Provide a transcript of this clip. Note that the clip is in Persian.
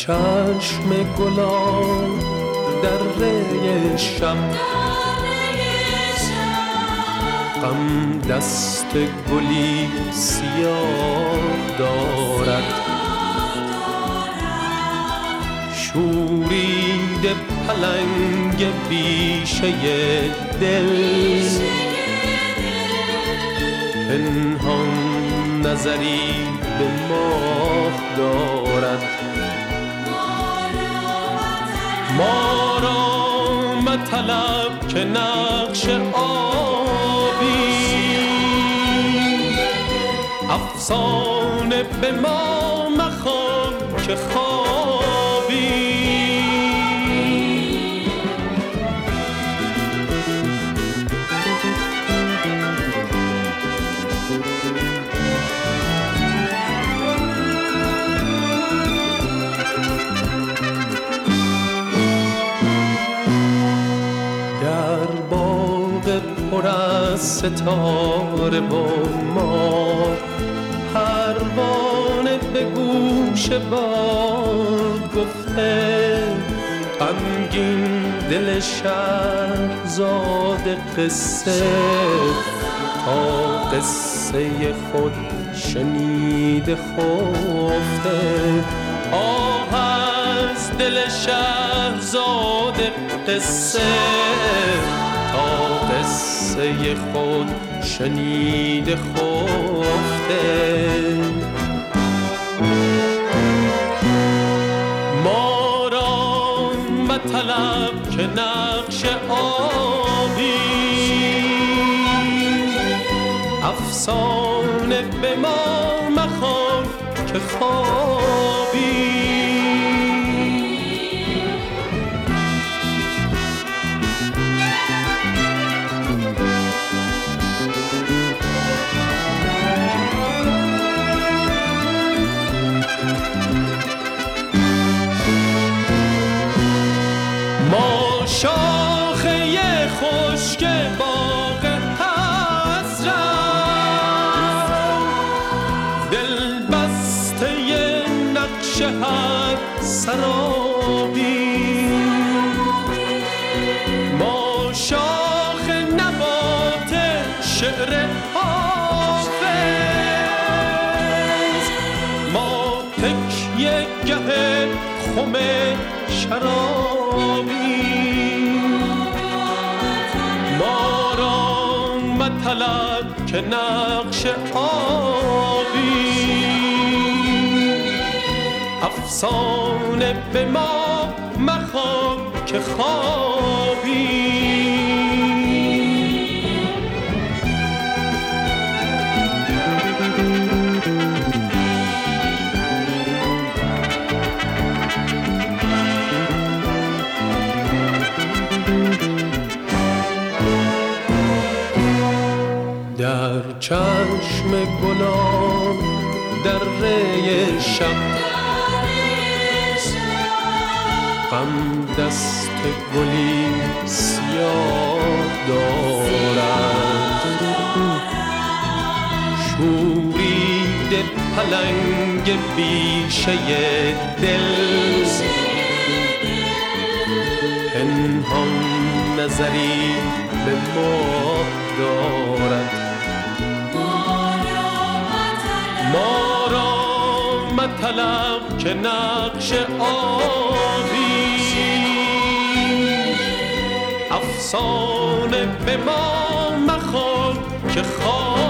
چشم گلان در ری شب. غم دست گلی سیاه دارد. شورید پلنگ بیشه دل. پنهان نظری به ماه ما را مطلب که نقش آبی. افسانه به ما مخوان که خوابی باغ پر از ستاره و ما پروانه به گوش باد گفته غمگین دل شهرزاد قصه. تا قصه خود شنیده خفته. آه از دل شهرزاد قصه. تا قصه خود شنیده خفته. ما را مطلب که نقش آبی. افسانه به ما مخوان که خوابی. هر سرابی. ما شاخ نبات شعر حافظ ما تکیه گه خم شرابی. ما را مطلب که نقش آبی افسانه به ما مخوان که خوابی. در چشم گلان در ری شب غم دست گلی سیاه دارد شورید پلنگ بیشه دل پنهان نظری به ما دارد ما را مطلب که نقش آبی افسانه به ما مخوان که خواب